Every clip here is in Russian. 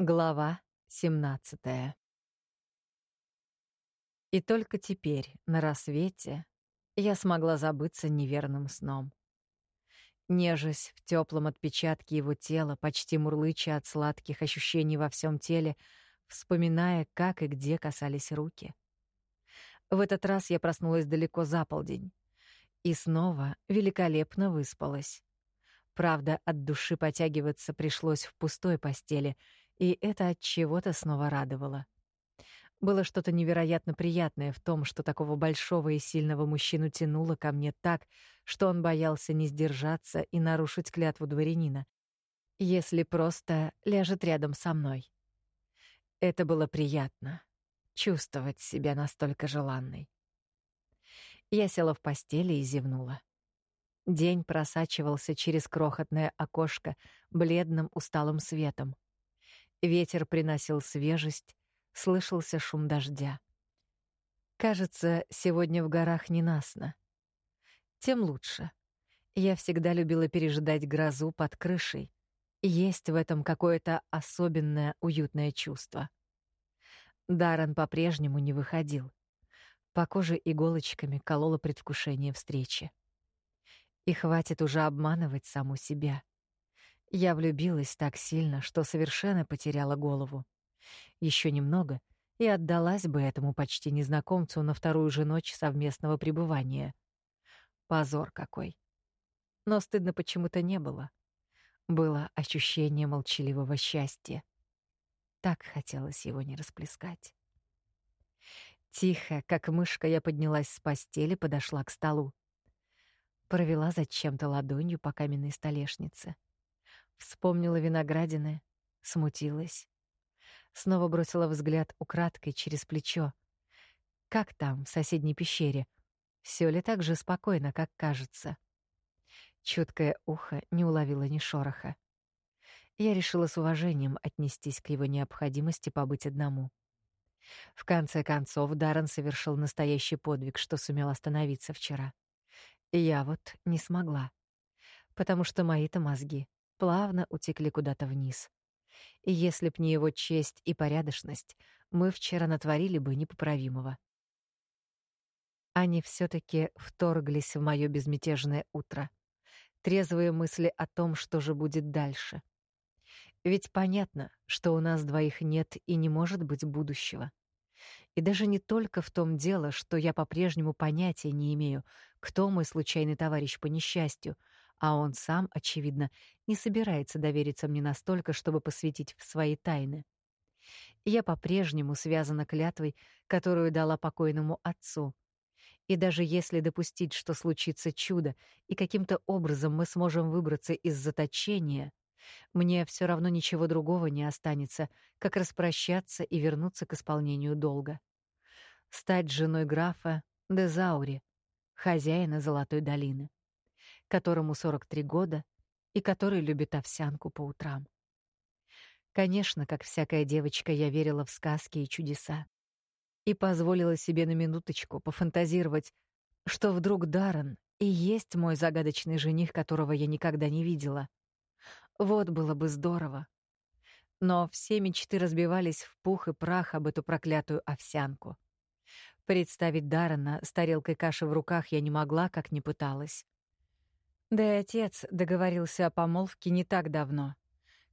Глава 17 И только теперь, на рассвете, я смогла забыться неверным сном. Нежась в теплом отпечатке его тела, почти мурлыча от сладких ощущений во всем теле, вспоминая, как и где касались руки. В этот раз я проснулась далеко за полдень и снова великолепно выспалась. Правда, от души потягиваться пришлось в пустой постели — и это от чего-то снова радовало. Было что-то невероятно приятное в том, что такого большого и сильного мужчину тянуло ко мне так, что он боялся не сдержаться и нарушить клятву дворянина, если просто ляжет рядом со мной. Это было приятно чувствовать себя настолько желанной. Я села в постели и зевнула. День просачивался через крохотное окошко бледным усталым светом. Ветер приносил свежесть, слышался шум дождя. Кажется, сегодня в горах ненастно. Тем лучше. Я всегда любила пережидать грозу под крышей. Есть в этом какое-то особенное уютное чувство. Даррен по-прежнему не выходил. По коже иголочками кололо предвкушение встречи. И хватит уже обманывать саму себя. Я влюбилась так сильно, что совершенно потеряла голову. Еще немного — и отдалась бы этому почти незнакомцу на вторую же ночь совместного пребывания. Позор какой. Но стыдно почему-то не было. Было ощущение молчаливого счастья. Так хотелось его не расплескать. Тихо, как мышка, я поднялась с постели, подошла к столу. Провела зачем-то ладонью по каменной столешнице — Вспомнила виноградины, смутилась. Снова бросила взгляд украдкой через плечо. Как там, в соседней пещере? Все ли так же спокойно, как кажется? Чуткое ухо не уловило ни шороха. Я решила с уважением отнестись к его необходимости побыть одному. В конце концов, Даррен совершил настоящий подвиг, что сумел остановиться вчера. Я вот не смогла, потому что мои-то мозги плавно утекли куда-то вниз. И если б не его честь и порядочность, мы вчера натворили бы непоправимого. Они все таки вторглись в мое безмятежное утро. Трезвые мысли о том, что же будет дальше. Ведь понятно, что у нас двоих нет и не может быть будущего. И даже не только в том дело, что я по-прежнему понятия не имею, кто мой случайный товарищ по несчастью, а он сам, очевидно, не собирается довериться мне настолько, чтобы посвятить в свои тайны. Я по-прежнему связана клятвой, которую дала покойному отцу. И даже если допустить, что случится чудо, и каким-то образом мы сможем выбраться из заточения, мне все равно ничего другого не останется, как распрощаться и вернуться к исполнению долга. Стать женой графа Дезаури, хозяина Золотой долины которому 43 года и который любит овсянку по утрам. Конечно, как всякая девочка, я верила в сказки и чудеса. И позволила себе на минуточку пофантазировать, что вдруг Даррен и есть мой загадочный жених, которого я никогда не видела. Вот было бы здорово. Но все мечты разбивались в пух и прах об эту проклятую овсянку. Представить Даррена с тарелкой каши в руках я не могла, как ни пыталась. Да и отец договорился о помолвке не так давно,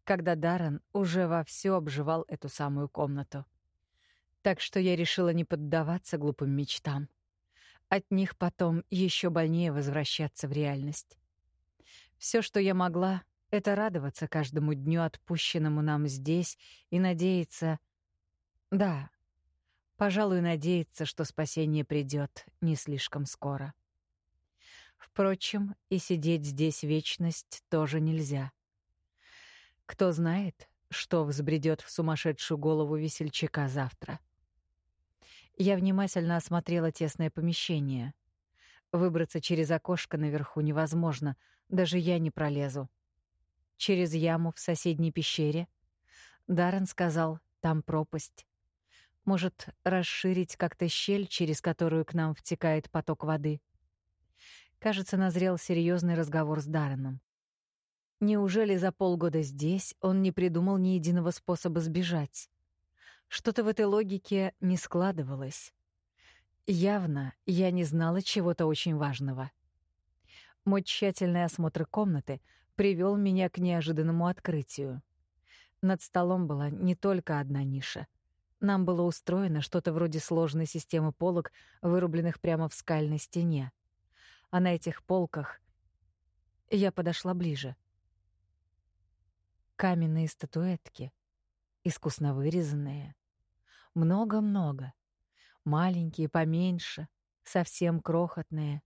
когда Даррен уже вовсю обживал эту самую комнату. Так что я решила не поддаваться глупым мечтам. От них потом еще больнее возвращаться в реальность. Все, что я могла, — это радоваться каждому дню, отпущенному нам здесь, и надеяться... Да, пожалуй, надеяться, что спасение придет не слишком скоро. Впрочем, и сидеть здесь вечность тоже нельзя. Кто знает, что взбредет в сумасшедшую голову весельчака завтра. Я внимательно осмотрела тесное помещение. Выбраться через окошко наверху невозможно, даже я не пролезу. Через яму в соседней пещере? Даррен сказал, там пропасть. Может, расширить как-то щель, через которую к нам втекает поток воды? — Кажется, назрел серьезный разговор с Дарреном. Неужели за полгода здесь он не придумал ни единого способа сбежать? Что-то в этой логике не складывалось. Явно я не знала чего-то очень важного. Мой тщательный осмотр комнаты привел меня к неожиданному открытию. Над столом была не только одна ниша. Нам было устроено что-то вроде сложной системы полок, вырубленных прямо в скальной стене. А на этих полках я подошла ближе. Каменные статуэтки, искусно вырезанные. Много-много. Маленькие, поменьше, совсем крохотные.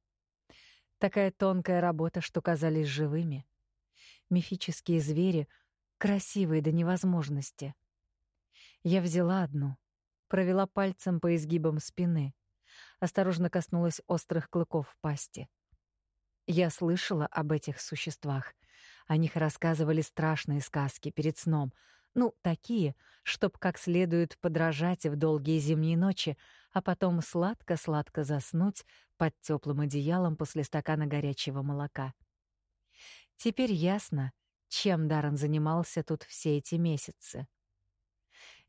Такая тонкая работа, что казались живыми. Мифические звери, красивые до невозможности. Я взяла одну, провела пальцем по изгибам спины, осторожно коснулась острых клыков в пасти. Я слышала об этих существах. О них рассказывали страшные сказки перед сном. Ну, такие, чтоб как следует подражать в долгие зимние ночи, а потом сладко-сладко заснуть под теплым одеялом после стакана горячего молока. Теперь ясно, чем Даррен занимался тут все эти месяцы.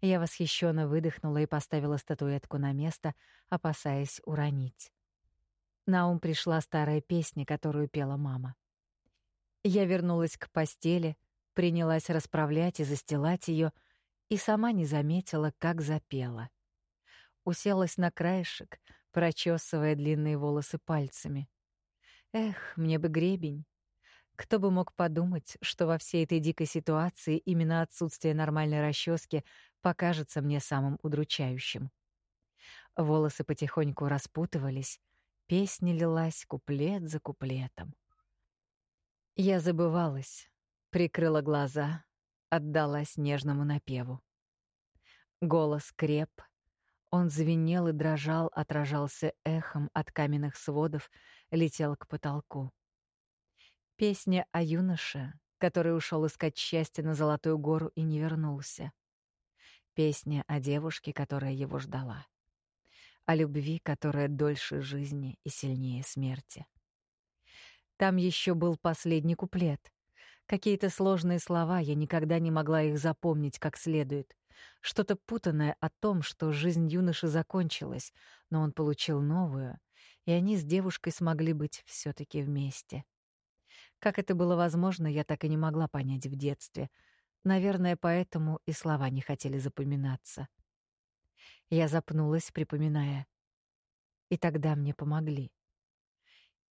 Я восхищенно выдохнула и поставила статуэтку на место, опасаясь уронить. На ум пришла старая песня, которую пела мама. Я вернулась к постели, принялась расправлять и застилать ее, и сама не заметила, как запела. Уселась на краешек, прочесывая длинные волосы пальцами. Эх, мне бы гребень. Кто бы мог подумать, что во всей этой дикой ситуации именно отсутствие нормальной расчески покажется мне самым удручающим. Волосы потихоньку распутывались, Песня лилась куплет за куплетом. Я забывалась, прикрыла глаза, отдалась нежному напеву. Голос креп, он звенел и дрожал, отражался эхом от каменных сводов, летел к потолку. Песня о юноше, который ушел искать счастье на Золотую гору и не вернулся. Песня о девушке, которая его ждала о любви, которая дольше жизни и сильнее смерти. Там еще был последний куплет. Какие-то сложные слова, я никогда не могла их запомнить как следует. Что-то путанное о том, что жизнь юноши закончилась, но он получил новую, и они с девушкой смогли быть все таки вместе. Как это было возможно, я так и не могла понять в детстве. Наверное, поэтому и слова не хотели запоминаться. Я запнулась, припоминая. И тогда мне помогли.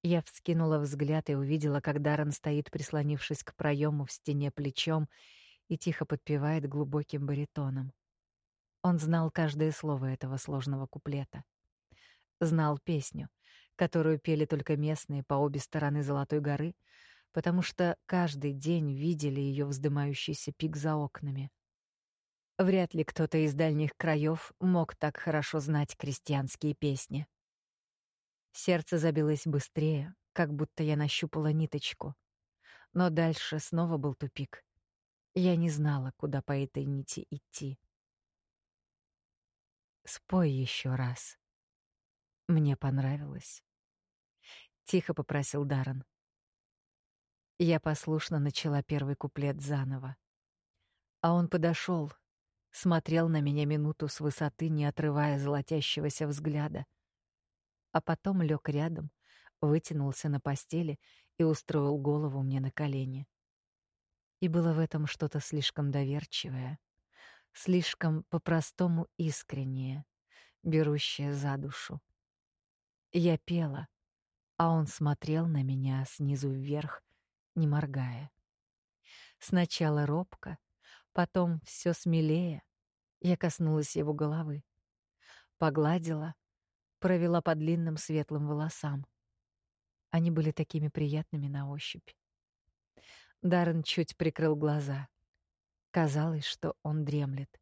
Я вскинула взгляд и увидела, как Даррен стоит, прислонившись к проему в стене плечом и тихо подпевает глубоким баритоном. Он знал каждое слово этого сложного куплета. Знал песню, которую пели только местные по обе стороны Золотой горы, потому что каждый день видели ее вздымающийся пик за окнами. Вряд ли кто-то из дальних краев мог так хорошо знать крестьянские песни. Сердце забилось быстрее, как будто я нащупала ниточку. Но дальше снова был тупик. Я не знала, куда по этой нити идти. Спой еще раз. Мне понравилось. Тихо попросил Даррен. Я послушно начала первый куплет заново. А он подошел, смотрел на меня минуту с высоты, не отрывая золотящегося взгляда. А потом лег рядом, вытянулся на постели и устроил голову мне на колени. И было в этом что-то слишком доверчивое, слишком по-простому искреннее, берущее за душу. Я пела, а он смотрел на меня снизу вверх, не моргая. Сначала робко, Потом все смелее я коснулась его головы, погладила, провела по длинным светлым волосам. Они были такими приятными на ощупь. Даррен чуть прикрыл глаза. Казалось, что он дремлет.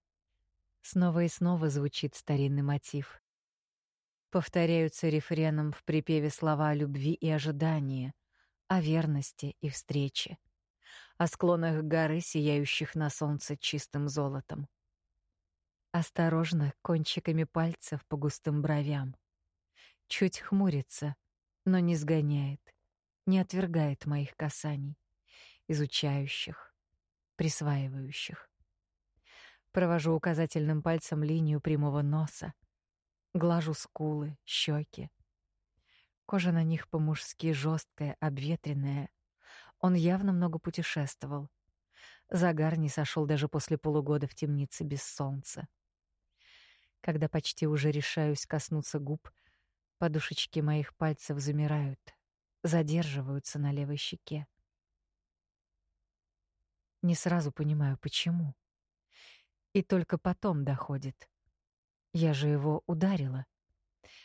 Снова и снова звучит старинный мотив. Повторяются рефреном в припеве слова о любви и ожидании, о верности и встрече о склонах горы, сияющих на солнце чистым золотом. Осторожно, кончиками пальцев по густым бровям. Чуть хмурится, но не сгоняет, не отвергает моих касаний. изучающих, присваивающих. Провожу указательным пальцем линию прямого носа, глажу скулы, щеки. Кожа на них по-мужски жесткая, обветренная. Он явно много путешествовал. Загар не сошел даже после полугода в темнице без солнца. Когда почти уже решаюсь коснуться губ, подушечки моих пальцев замирают, задерживаются на левой щеке. Не сразу понимаю, почему. И только потом доходит. Я же его ударила.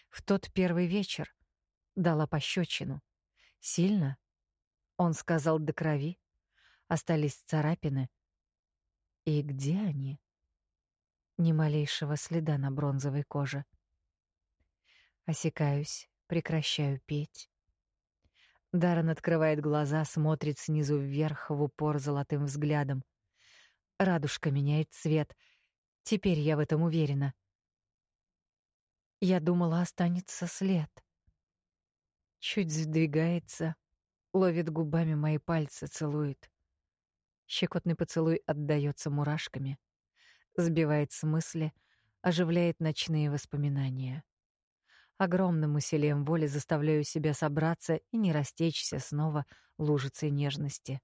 В тот первый вечер дала пощечину. Сильно? Он сказал до крови. Остались царапины. И где они? Ни малейшего следа на бронзовой коже. Осекаюсь, прекращаю петь. Даррен открывает глаза, смотрит снизу вверх в упор золотым взглядом. Радужка меняет цвет. Теперь я в этом уверена. Я думала, останется след. Чуть сдвигается, ловит губами мои пальцы, целует. Щекотный поцелуй отдаётся мурашками, сбивает с мысли, оживляет ночные воспоминания. Огромным усилием воли заставляю себя собраться и не растечься снова лужицей нежности.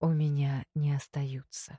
У меня не остаются.